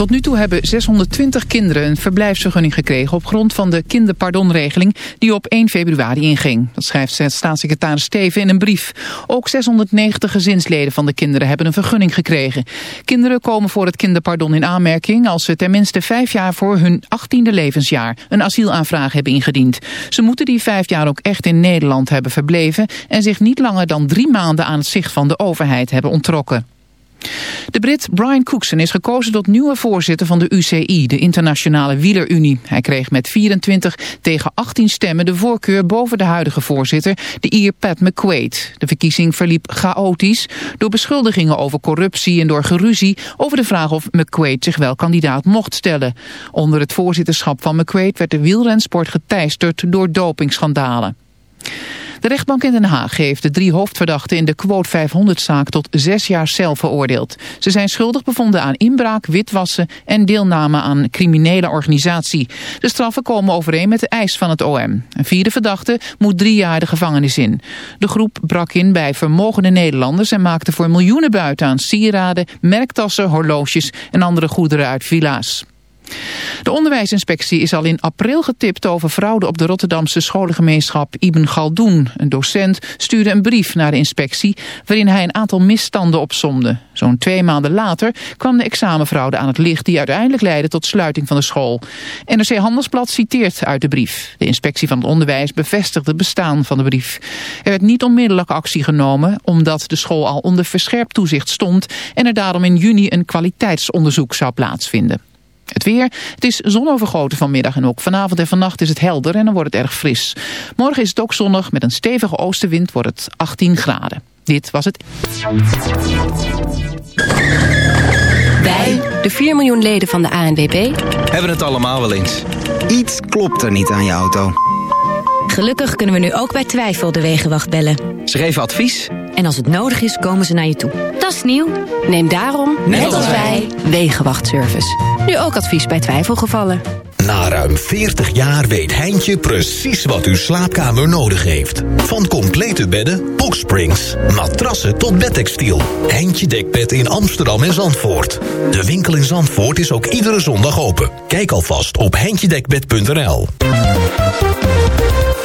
Tot nu toe hebben 620 kinderen een verblijfsvergunning gekregen... op grond van de kinderpardonregeling die op 1 februari inging. Dat schrijft staatssecretaris Steven in een brief. Ook 690 gezinsleden van de kinderen hebben een vergunning gekregen. Kinderen komen voor het kinderpardon in aanmerking... als ze tenminste vijf jaar voor hun 18e levensjaar een asielaanvraag hebben ingediend. Ze moeten die vijf jaar ook echt in Nederland hebben verbleven... en zich niet langer dan drie maanden aan het zicht van de overheid hebben ontrokken. De Brit Brian Cookson is gekozen tot nieuwe voorzitter van de UCI, de Internationale Wielerunie. Hij kreeg met 24 tegen 18 stemmen de voorkeur boven de huidige voorzitter, de Ier Pat McQuaid. De verkiezing verliep chaotisch door beschuldigingen over corruptie en door geruzie over de vraag of McQuaid zich wel kandidaat mocht stellen. Onder het voorzitterschap van McQuaid werd de wielrensport geteisterd door dopingschandalen. De rechtbank in Den Haag heeft de drie hoofdverdachten in de Quote 500-zaak tot zes jaar cel veroordeeld. Ze zijn schuldig bevonden aan inbraak, witwassen en deelname aan criminele organisatie. De straffen komen overeen met de eis van het OM. Een vierde verdachte moet drie jaar de gevangenis in. De groep brak in bij vermogende Nederlanders en maakte voor miljoenen buiten aan sieraden, merktassen, horloges en andere goederen uit villa's. De onderwijsinspectie is al in april getipt over fraude op de Rotterdamse scholengemeenschap Ibn Galdoen. Een docent stuurde een brief naar de inspectie waarin hij een aantal misstanden opsomde. Zo'n twee maanden later kwam de examenfraude aan het licht die uiteindelijk leidde tot sluiting van de school. NRC Handelsblad citeert uit de brief. De inspectie van het onderwijs bevestigt het bestaan van de brief. Er werd niet onmiddellijk actie genomen omdat de school al onder verscherpt toezicht stond en er daarom in juni een kwaliteitsonderzoek zou plaatsvinden. Het weer, het is zonovergoten vanmiddag en ook vanavond en vannacht is het helder en dan wordt het erg fris. Morgen is het ook zonnig, met een stevige oostenwind wordt het 18 graden. Dit was het. Wij, de 4 miljoen leden van de ANWB, Hebben het allemaal wel eens. Iets klopt er niet aan je auto. Gelukkig kunnen we nu ook bij twijfel de Wegenwacht bellen. Ze geven advies. En als het nodig is, komen ze naar je toe. Dat is nieuw. Neem daarom, net, als wij, Wegenwachtservice. Nu ook advies bij twijfelgevallen. Na ruim 40 jaar weet Heintje precies wat uw slaapkamer nodig heeft. Van complete bedden, boxsprings, matrassen tot bedtextiel. Heintje Dekbed in Amsterdam en Zandvoort. De winkel in Zandvoort is ook iedere zondag open. Kijk alvast op heintjedekbed.nl.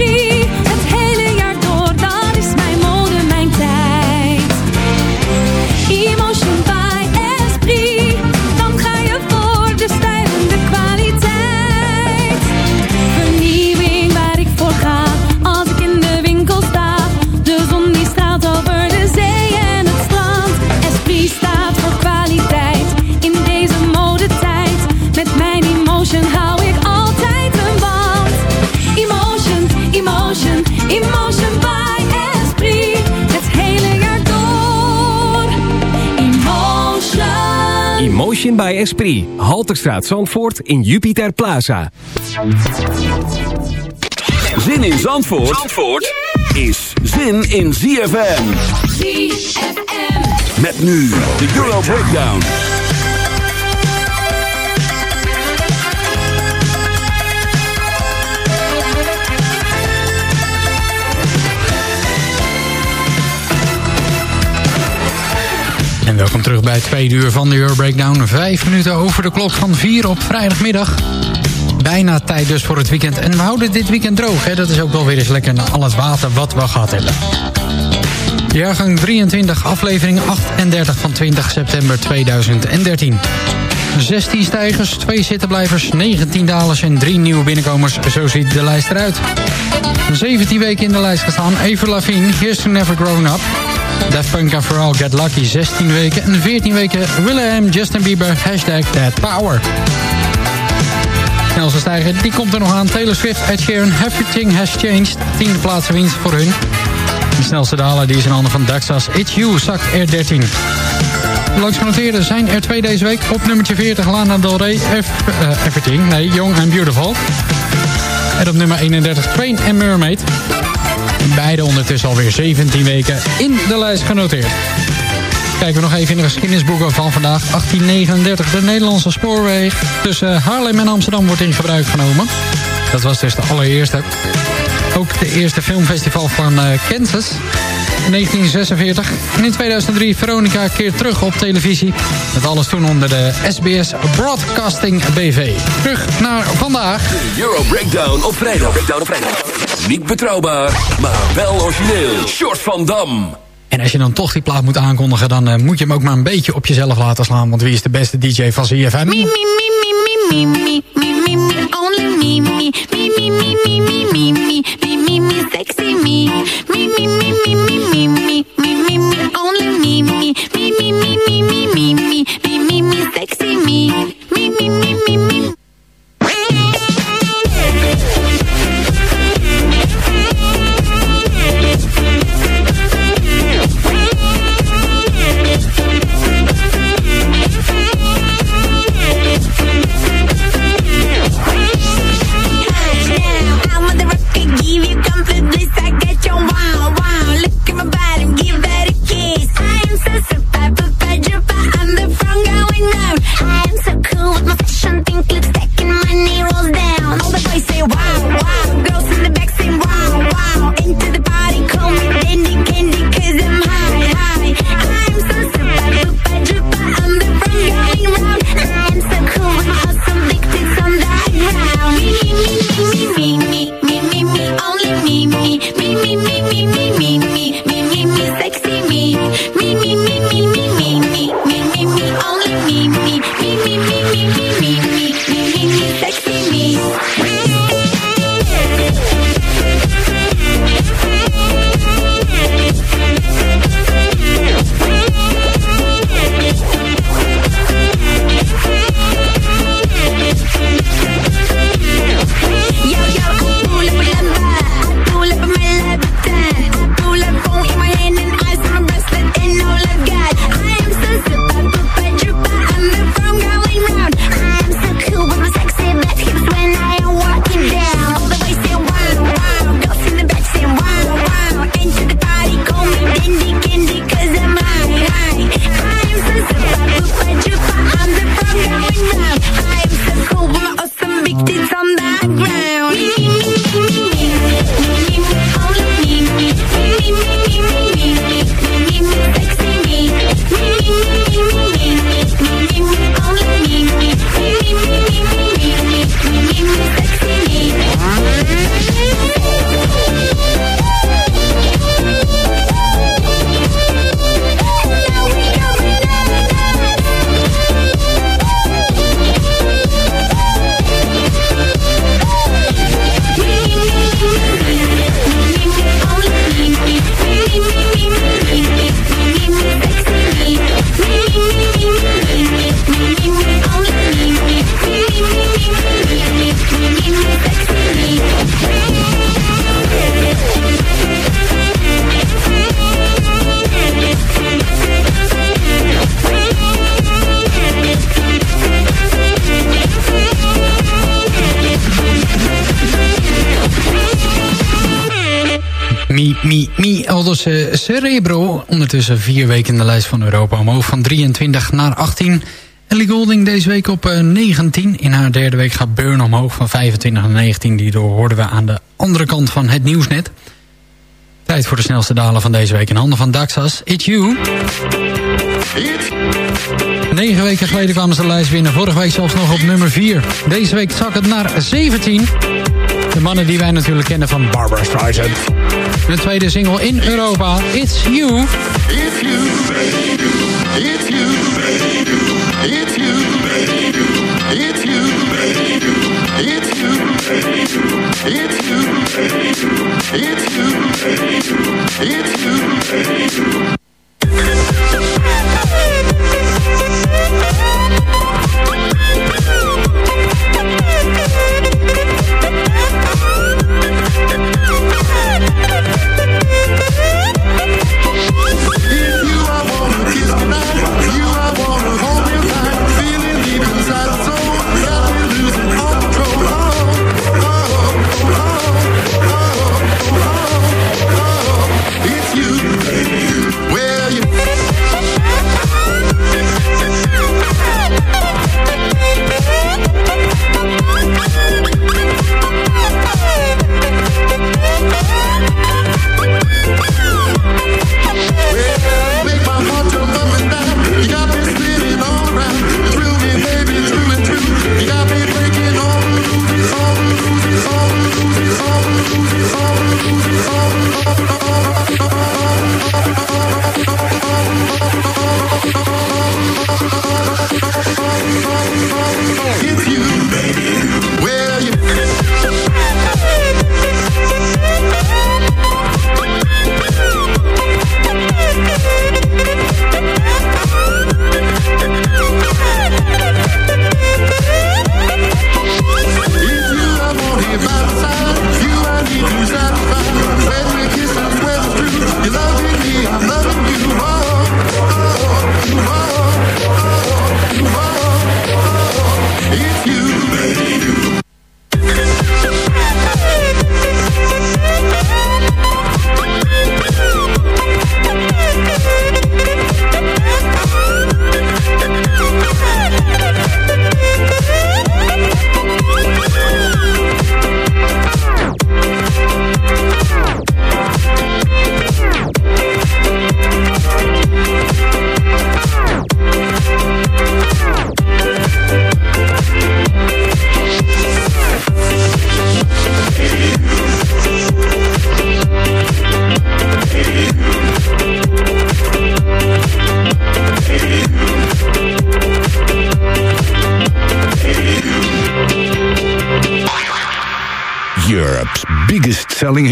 by Emotion by Esprit. Halterstraat Zandvoort in Jupiter Plaza. Zin in Zandvoort, Zandvoort is zin in ZFM. ZFM. Met nu de Euro Breakdown. En welkom terug bij het tweede uur van de Euro Breakdown. Vijf minuten over de klok van vier op vrijdagmiddag. Bijna tijd dus voor het weekend. En we houden dit weekend droog. Hè? Dat is ook wel weer eens lekker na al het water wat we gehad hebben. Jaargang 23, aflevering 38 van 20 september 2013. 16 stijgers, 2 zittenblijvers, 19 dalers en 3 nieuwe binnenkomers. Zo ziet de lijst eruit. 17 weken in de lijst gestaan. Avril Lavigne, Here's to Never Grown Up. Daft Punk en Pharrell Get Lucky, 16 weken. En 14 weken Willem, Justin Bieber, hashtag That Power. Snelste stijger, die komt er nog aan. Taylor Swift, Ed Sheeran, Everything Has Changed. Tiende plaatsen winst voor hun. De snelste daler die is in handen van Daxas. It's You zakt er 13. Langs genoteerden zijn er twee deze week. Op nummertje 40 Lana Del Rey, Ev- eh, Everything. Nee, Young and Beautiful. En op nummer 31 Train and Mermaid. Beide ondertussen alweer 17 weken in de lijst genoteerd. Kijken we nog even in de geschiedenisboeken van vandaag. 1839, de Nederlandse spoorweg tussen Haarlem en Amsterdam wordt in gebruik genomen. Dat was dus de allereerste. Ook de eerste filmfestival van eh, Kansas. In 1946. En in 2003 Veronica keert terug op televisie. Dat alles toen onder de SBS Broadcasting BV. Terug naar vandaag. Euro Breakdown op vrijdag. Breakdown op vrijdag. Niet betrouwbaar, maar wel origineel. Short van Dam. En als je dan toch die plaat moet aankondigen... dan eh, moet je hem ook maar een beetje op jezelf laten slaan. Want wie is de beste DJ van ZFM? Me, me, me, me, me, me, me, me, me, me, only me, me, me, me, me, me, me, me, me, me, me, me, sexy me. Me, me, me, me, me, me, me, me, me, me, only me, me, me, me, me, me, me, me, me, me, me, me, sexy me. Me, me, me, me, me. Cerebro. Ondertussen vier weken in de lijst van Europa. Omhoog van 23 naar 18. Ellie Golding deze week op eh, 19. In haar derde week gaat Burn omhoog van 25 naar 19. Die hoorden we aan de andere kant van het nieuwsnet. Tijd voor de snelste dalen van deze week in handen van Daxas. It's You. Negen weken geleden kwamen ze de lijst binnen. Vorige week zelfs nog op nummer 4. Deze week zak het naar 17. De mannen die wij natuurlijk kennen van Barbara Streisand. De tweede single in Europa, It's You. If you, baby, if you, baby, if you, baby, if you, baby, if you, baby, if you, baby, if you, baby, if you, baby.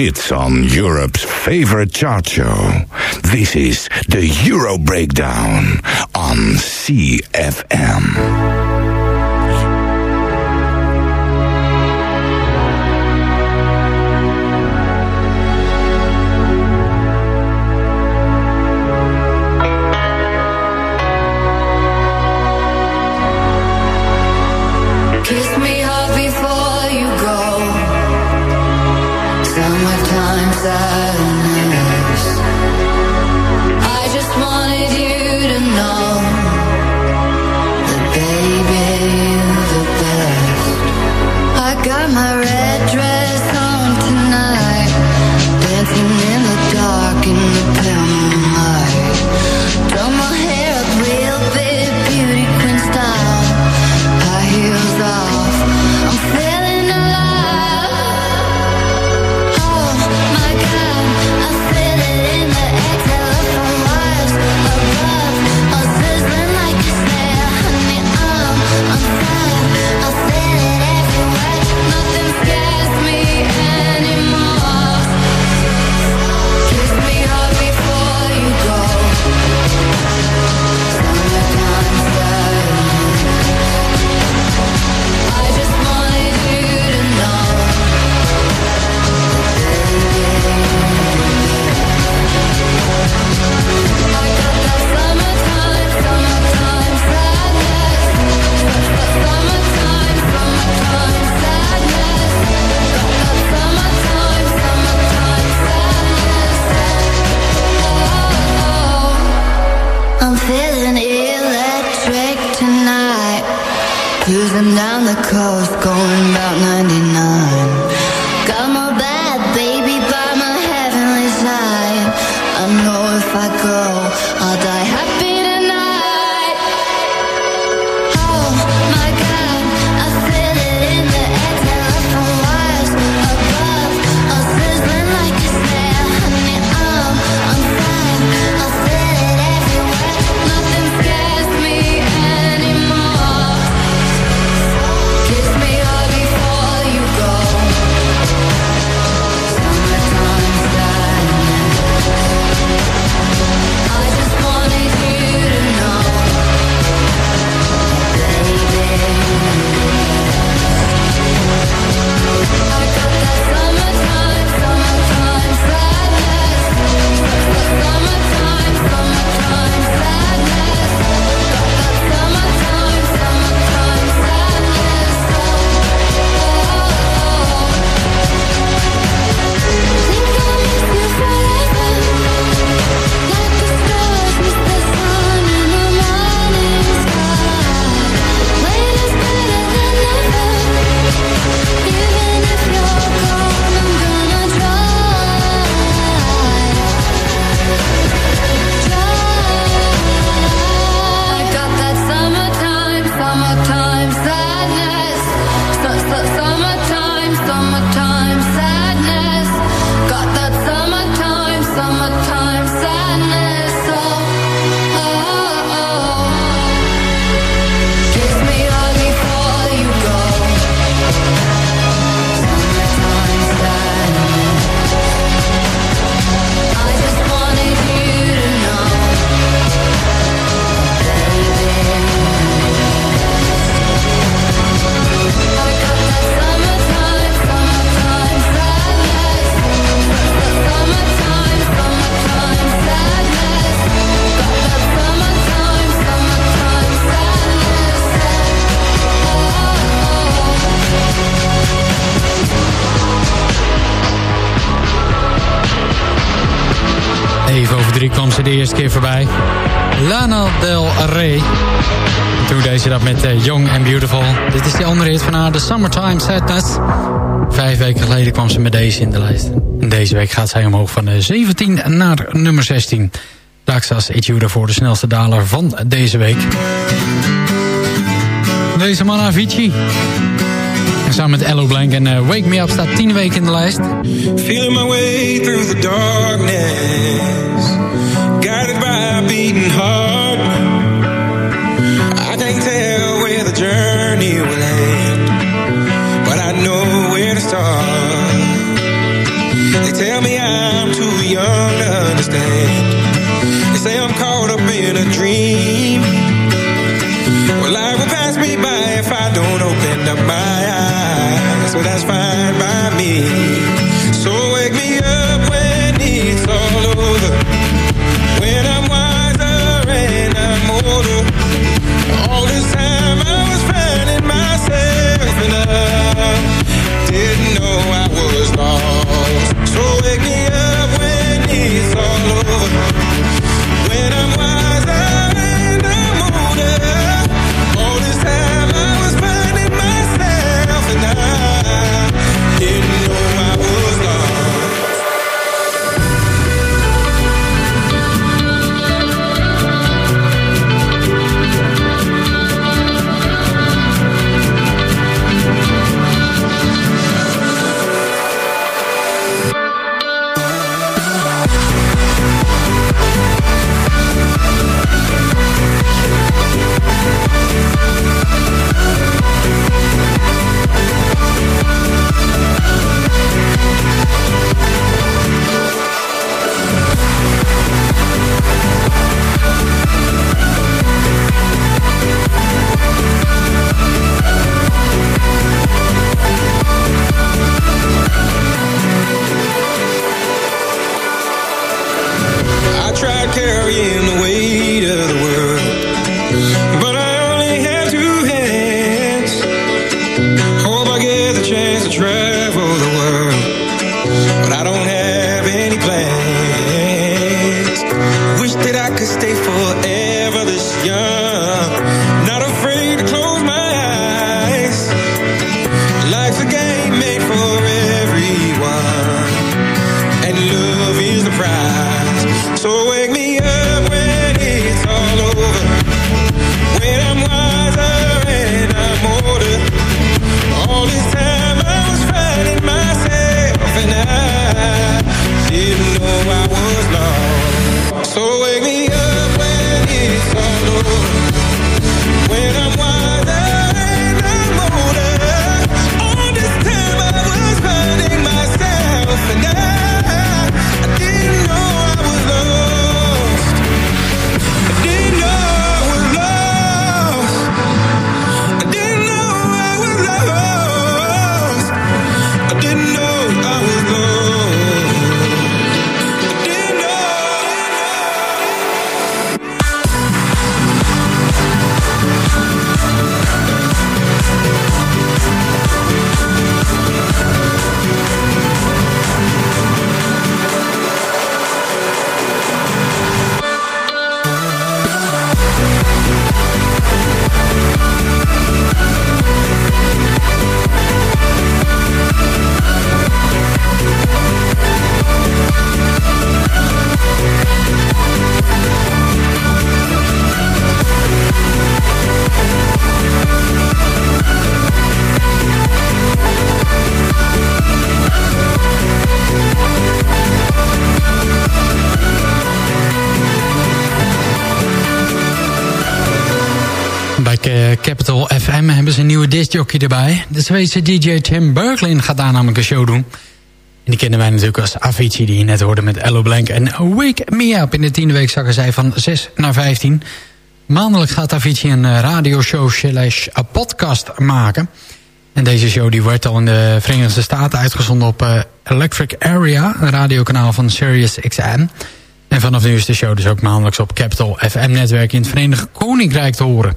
It's on Europe's favorite chart show. This is the Euro Breakdown on CFM. Deed ze dat met uh, Young and Beautiful. Dit is de andere hit van haar, The Summertime Sadness. Vijf weken geleden kwam ze met deze in de lijst. Deze week gaat zij omhoog van 17 naar nummer 16. Daxas Etude daarvoor de snelste daler van deze week. Deze man Avicii. En samen met Ello Blank en uh, Wake Me Up staat 10 weken in de lijst. Feeling my way through the darkness I get the Eh, Capital FM hebben ze een nieuwe discjockey erbij. De Zweedse DJ Tim Berglin gaat daar namelijk een show doen. En die kennen wij natuurlijk als Avicii die je net hoorde met Ello Blank. En Wake Me Up in de tiende week zakken zij van 6 naar 15. Maandelijk gaat Avicii een eh, radioshow slash podcast maken. En deze show die wordt al in de Verenigde Staten uitgezonden op eh, Electric Area. Een radiokanaal van Sirius XM. En vanaf nu is de show dus ook maandelijks op Capital FM-netwerk in het Verenigd Koninkrijk te horen.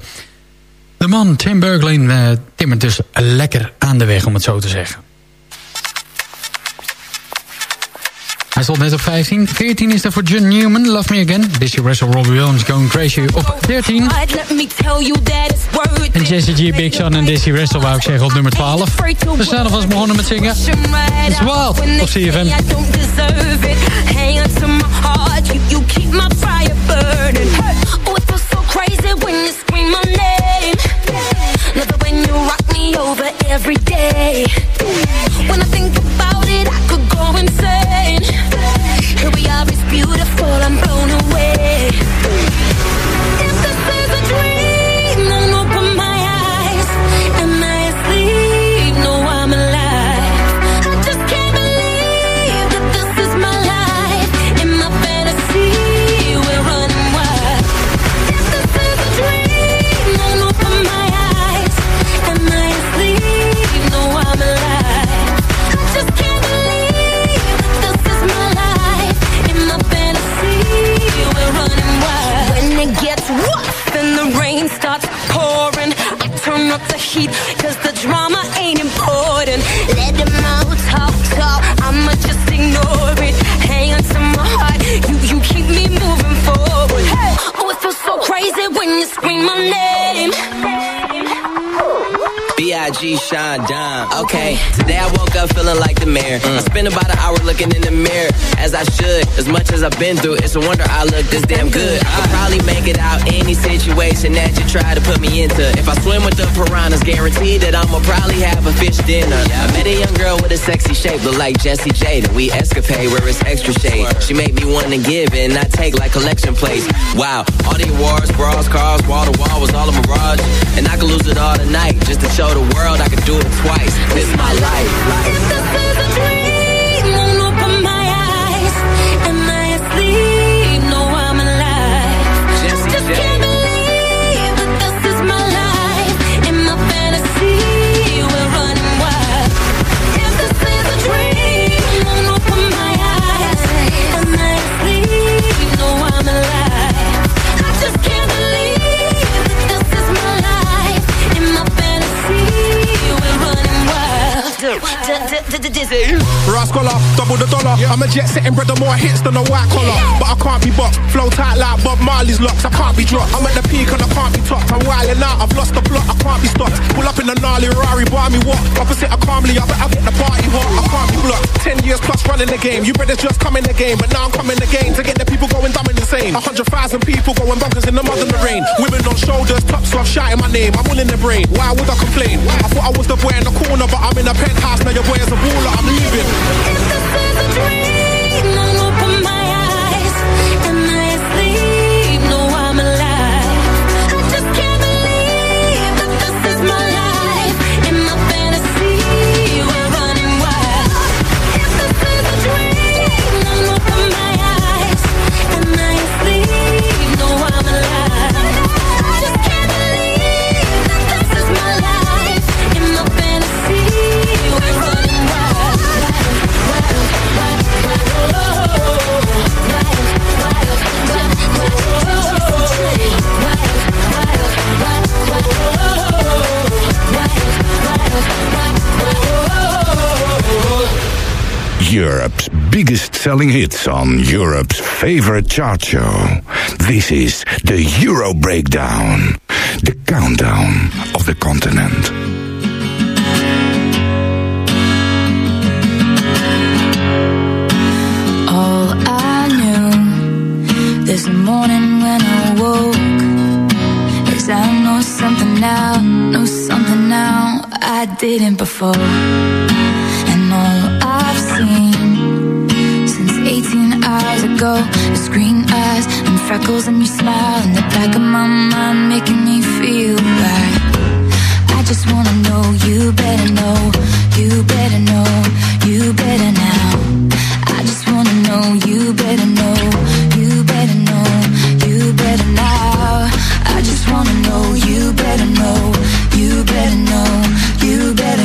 De man Tim Berglin uh, timmert dus lekker aan de weg, om het zo te zeggen. Hij stond net op 15. 14 is er voor John Newman, Love Me Again. Dizzy Russell, Robbie Williams, Going Crazy op 13. En Jesse G, Big Sean en Dizzy Russell wou ik zeggen op nummer 12. We zijn alvast begonnen met zingen. It's Wild op CFM. Hang over every day. When I think about it, I could go insane. Here we are, it's beautiful, I'm blown away. 'Cause the drama Sean Dime. Okay, today I woke up feeling like the mayor. I spent about an hour looking in the mirror, as I should. As much as I've been through, it's a wonder I look this damn good. I could probably make it out any situation that you try to put me into. If I swim with the piranhas, guaranteed that I'ma probably have a fish dinner. I met a young girl with a sexy shape, look like Jessie J. Then we escapade where it's extra shade. She made me want to give and not take like collection plates. Wow, all the awards, bras, cars, wall to wall was all a mirage. And I could lose it all tonight just to show the world I could do it twice. This is my life. If Dizzy. Rascaller, double the dollar. I'm a jet setting brother, more hits than a white collar. But I can't be boxed. Flow tight like Bob Marley's locks. I can't be dropped. I'm at the peak and I can't be topped. I'm wilding out, I've lost the plot. I can't be stopped. Pull up in a gnarly Rari, buy me what? Opposite I calmly, I better get the party hot. I can't be blocked. Ten years plus running the game. You better just come in the game. But now I'm coming again to get the people going dumb and insane. A hundred thousand people going bonkers in the mud and the rain. Women on shoulders, tops off, shouting my name. I'm all in the brain. Why would I complain? I thought I was the boy in the corner, but I'm in a penthouse. Now your boy is a baller. I'm leaving. Selling hits on Europe's favorite chart show. This is the Euro Breakdown, the countdown of the continent. All I knew this morning when I woke is I know something now, know something now I didn't before. 18 ago is green eyes and freckles and your smile in the back of my mind making me feel right. I just wanna know you better know, you better know, you better now. I just wanna know you better know, you better know, you better now. I just wanna know you better know, you better know, you better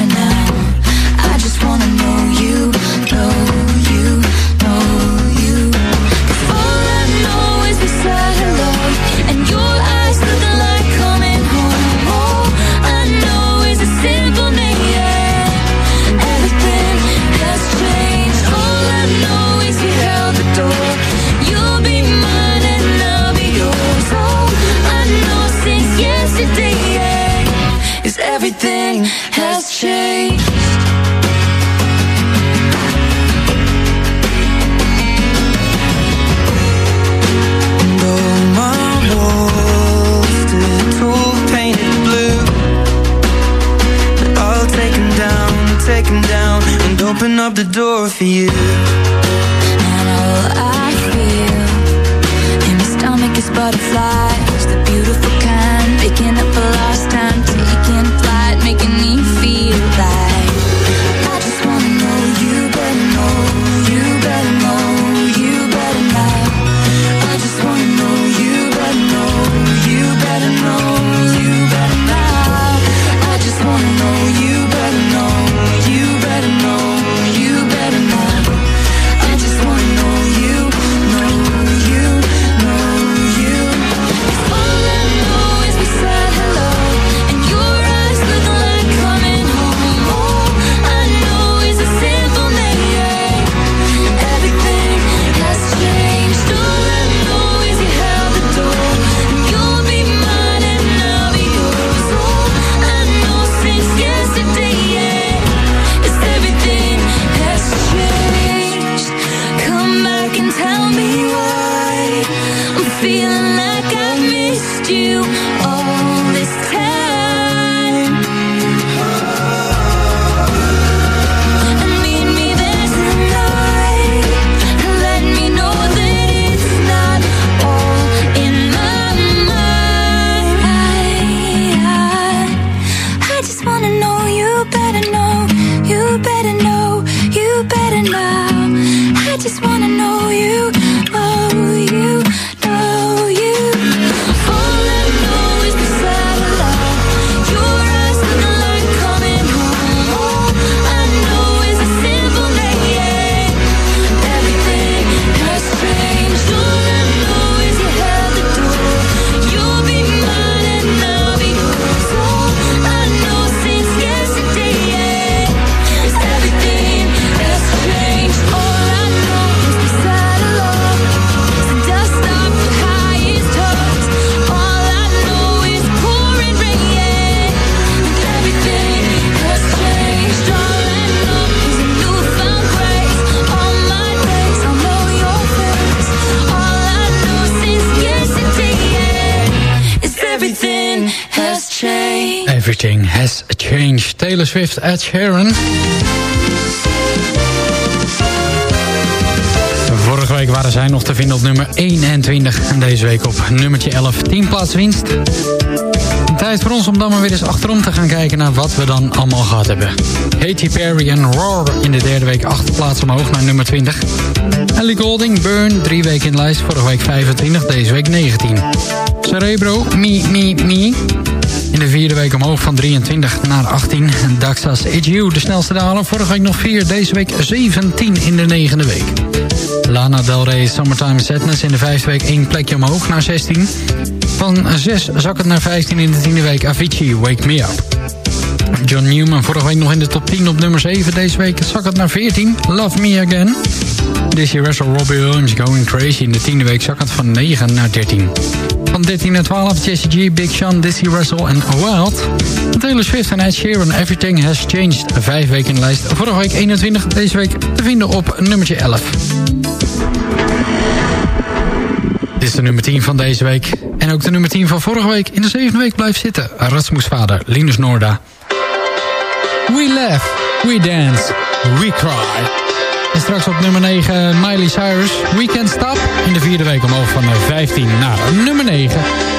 Swift, Ed Sheeran. Vorige week waren zij nog te vinden op nummer 21. En deze week op nummertje 11. 10 plaats winst. Tijd voor ons om dan maar weer eens achterom te gaan kijken naar wat we dan allemaal gehad hebben. Katy Perry en Roar in de derde week 8 plaats omhoog naar nummer 20. Ellie Golding, Burn, drie weken in lijst. Vorige week 25, deze week 19. Cerebro, Me, Me, Me. In de vierde week omhoog van 23 naar 18. Daxas, It's You, de snelste daler. Vorige week nog 4, deze week 17 in de negende week. Lana Del Rey, Summertime Sadness. In de vijfde week één plekje omhoog naar 16. Van 6 zak het naar 15 in de tiende week. Avicii, Wake Me Up. John Newman, vorige week nog in de top 10 op nummer 7. Deze week zak het naar 14. Love Me Again. Dizzy Russell, Robbie Williams, Going Crazy. In de tiende week zak het van 9 naar 13. Van 13 naar 12, Jesse G, Big Sean, Dizzy Russell en Wild. Taylor Swift en Ed Sheeran, Everything Has Changed. Vijf weken in de lijst. Vorige week 21, deze week te vinden op nummertje 11. Dit is de nummer 10 van deze week. En ook de nummer 10 van vorige week. In de zevende week blijft zitten. Rasmus vader, Linus Norda. We laugh, we dance, we cry. En straks op nummer 9 Miley Cyrus, We Can't Stop. In de vierde week omhoog van 15 naar nummer 9.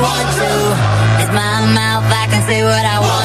what I. With my mouth, I can say what I want.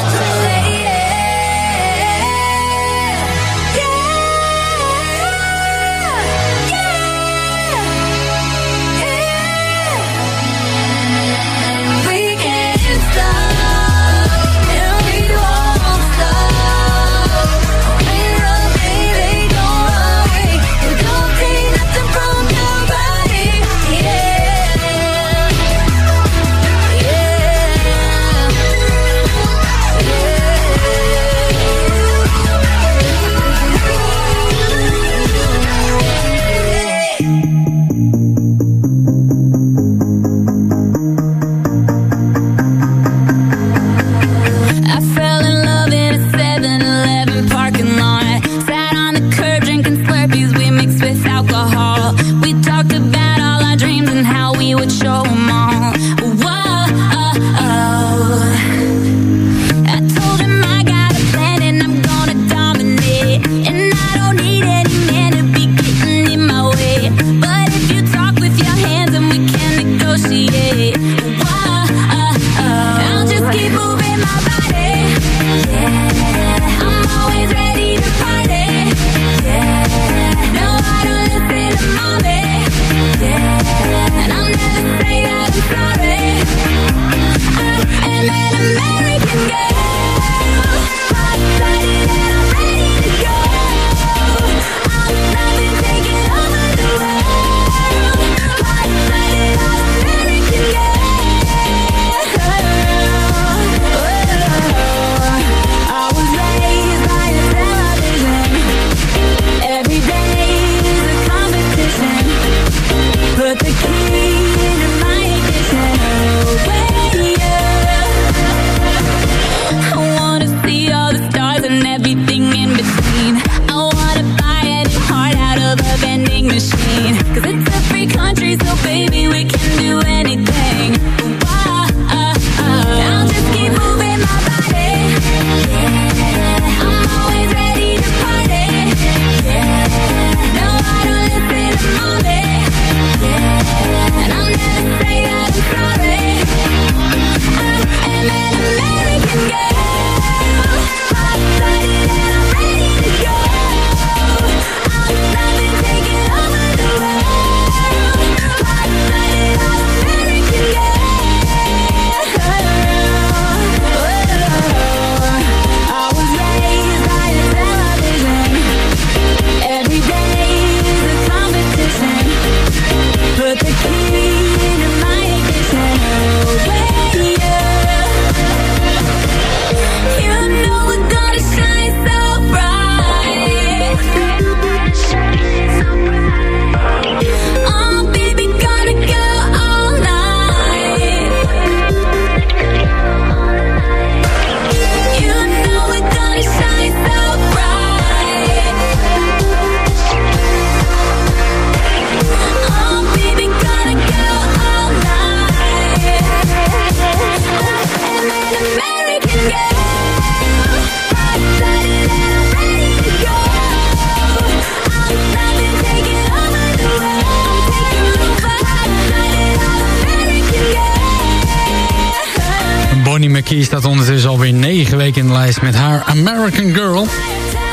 American Girl.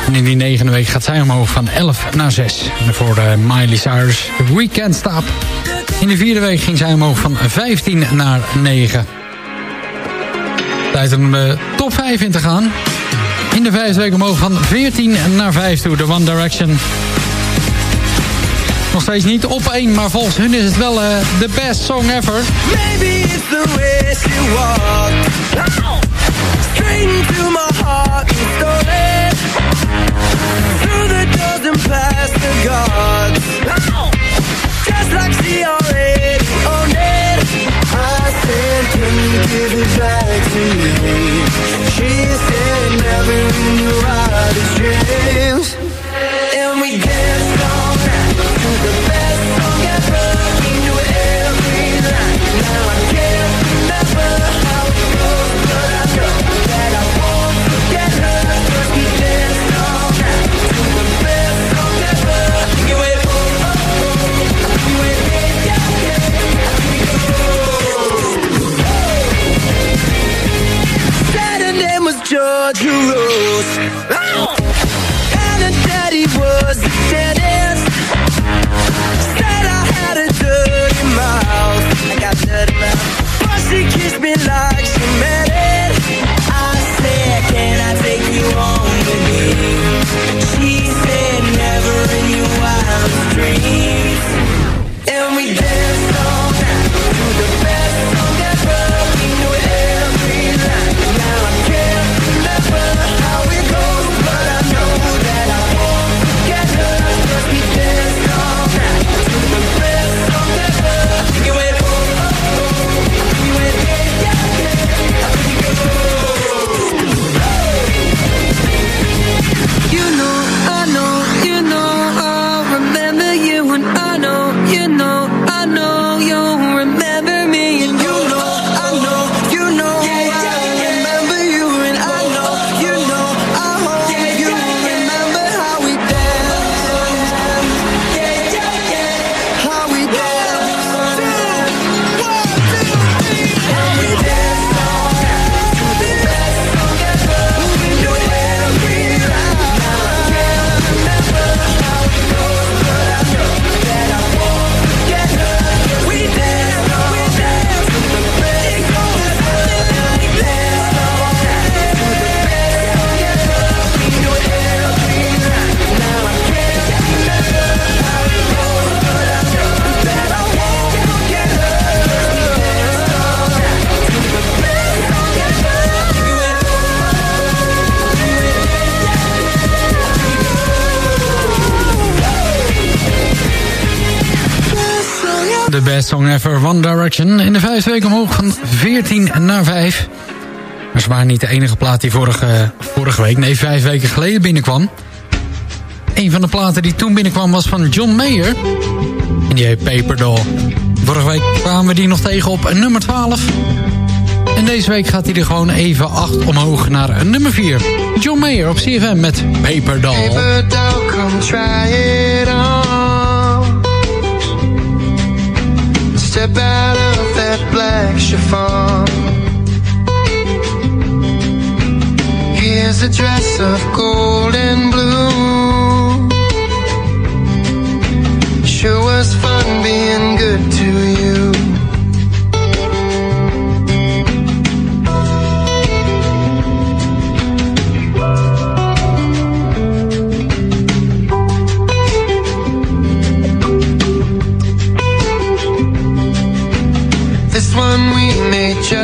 En in die negende week gaat zij omhoog van 11 naar 6. En voor de Miley Cyrus Weekend Stop. In de vierde week ging zij omhoog van 15 naar 9. Tijd om de top 5 in te gaan. In de vijfde week omhoog van 14 naar 5 toe. De One Direction. Nog steeds niet op 1, maar volgens hun is het wel eh, de best song ever. Maybe it's the way she walked Straight into my heart Through the doors and past the guards Just like I said, can you give it back to me? She said, song ever, One Direction. In de vijfde week omhoog van 14 naar 5. Maar ze waren niet de enige plaat die vorige, vorige week, nee vijf weken geleden binnenkwam. Een van de platen die toen binnenkwam was van John Mayer. En die heet Paper Doll. Vorige week kwamen we die nog tegen op nummer 12. En deze week gaat hij er gewoon even 8 omhoog naar nummer 4. John Mayer op CFM met. Paper doll, come try it on. Step out of that black chiffon. Here's a dress of gold and blue. Sure was fun being good to you.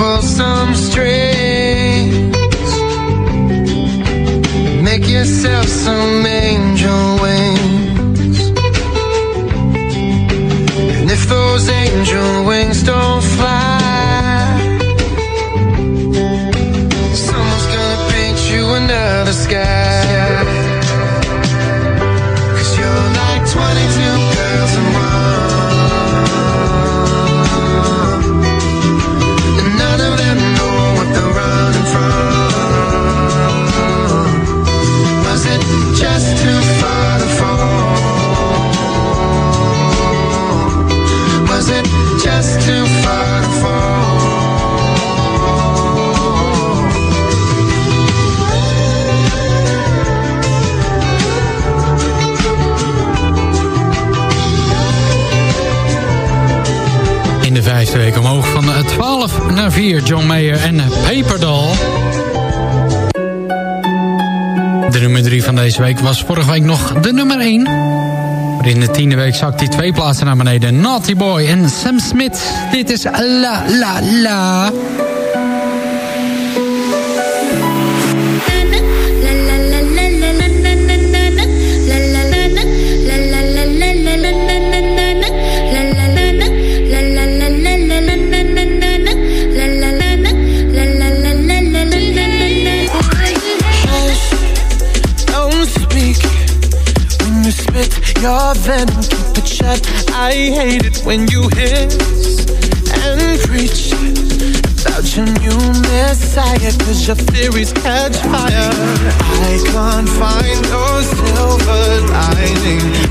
pull some strings. Make yourself some angel wings. And if those angel wings don't fly, Nummer 4, John Mayer en Paperdoll. De nummer 3 van deze week was vorige week nog de nummer 1. Maar in de tiende week zakt hij twee plaatsen naar beneden. Naughty Boy en Sam Smith. Dit is La La La. Your venom keep it shut. I hate it when you hiss and preach about your new messiah, cause your theories catch fire. I can't find no silver lining.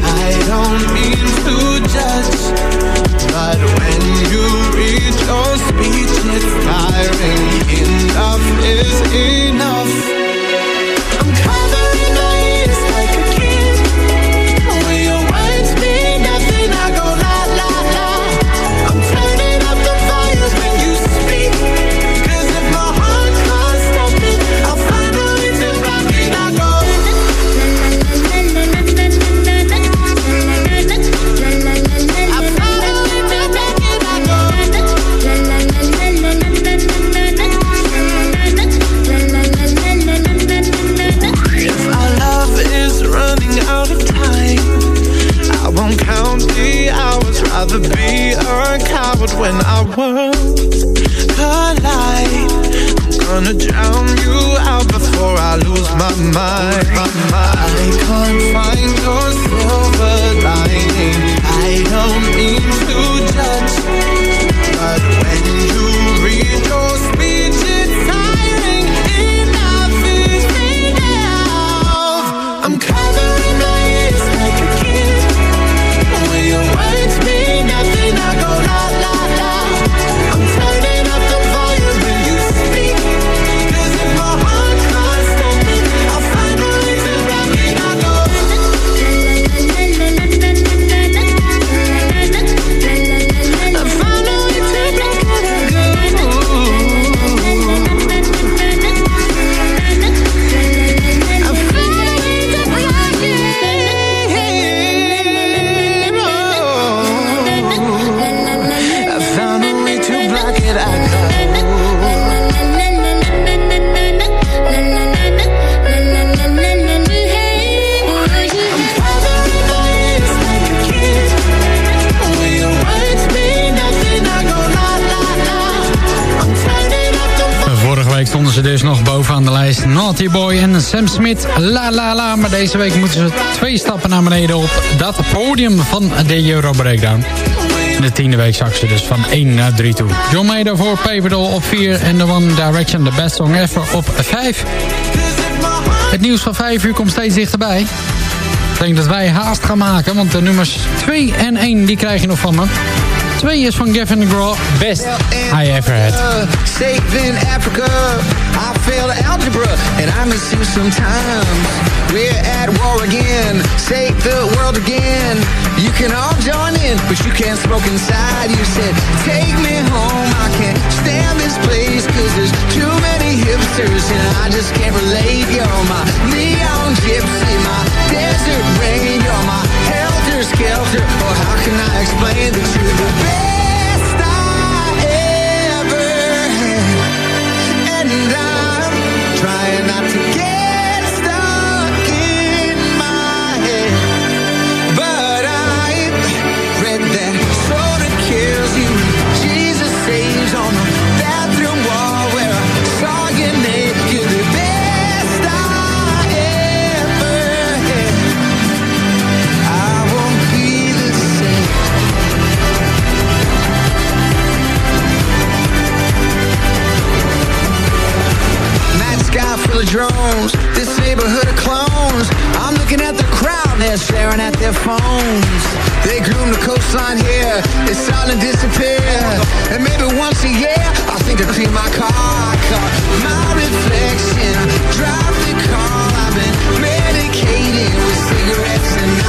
Sam Smith, la la la. Maar deze week moeten ze twee stappen naar beneden op dat podium van de Euro Breakdown. De tiende week zak ze dus van 1 naar 3 toe. John Mayer voor Paperdoll op 4 en The One Direction, the best song ever, op 5. Het nieuws van 5 uur komt steeds dichterbij. Ik denk dat wij haast gaan maken, want de nummers 2 en 1 die krijg je nog van me. 2 is van Gavin DeGraw, best I ever had. Uh, safe in Africa, I failed algebra, and I miss you sometimes. We're at war again, save the world again. You can all join in, but you can't smoke inside. You said, take me home, I can't stand this place, cause there's too many hipsters, and I just can't relate. You're my neon gypsy, my desert rain, you're my helter skelter. Or how can I explain the best drones, this neighborhood of clones. I'm looking at the crowd, they're staring at their phones. They groom the coastline here, it's starting to disappear. And maybe once a year, I'll think to clean my car. I my reflection, drive the car. I've been medicated with cigarettes and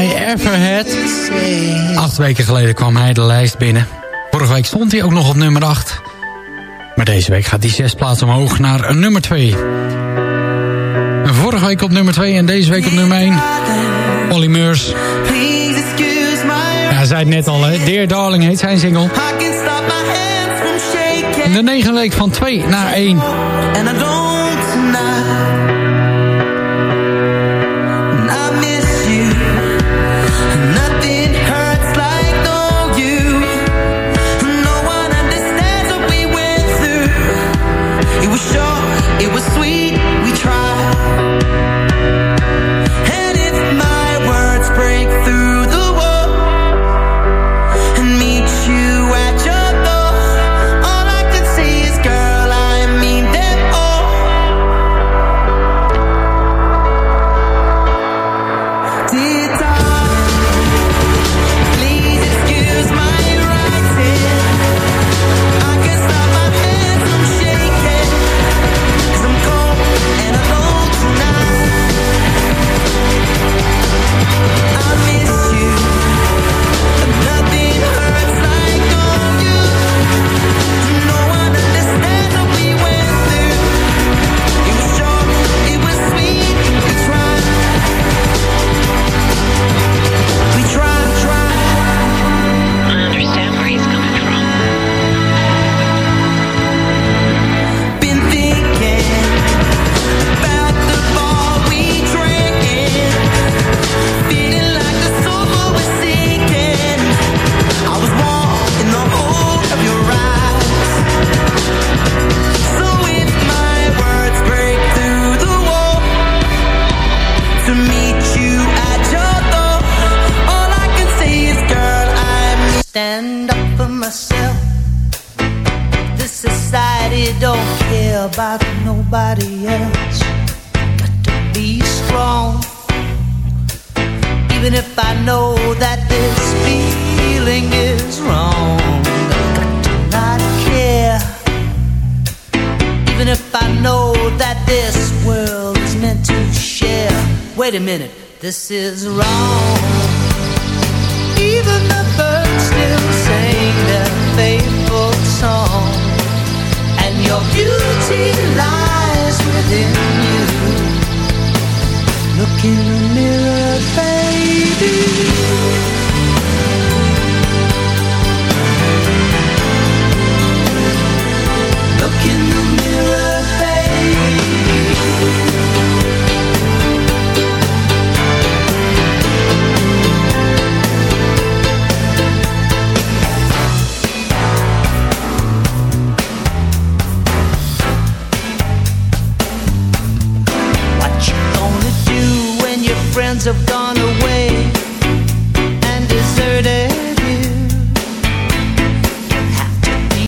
I ever had. Acht weken geleden kwam hij de lijst binnen. Vorige week stond hij ook nog op nummer 8. Maar deze week gaat hij zes plaatsen omhoog naar nummer 2. En vorige week op nummer 2 en deze week op nummer 1. Olly Meurs. Ja, hij zei het net al, hè. Dear Darling heet zijn single. In de negende week van 2 naar 1.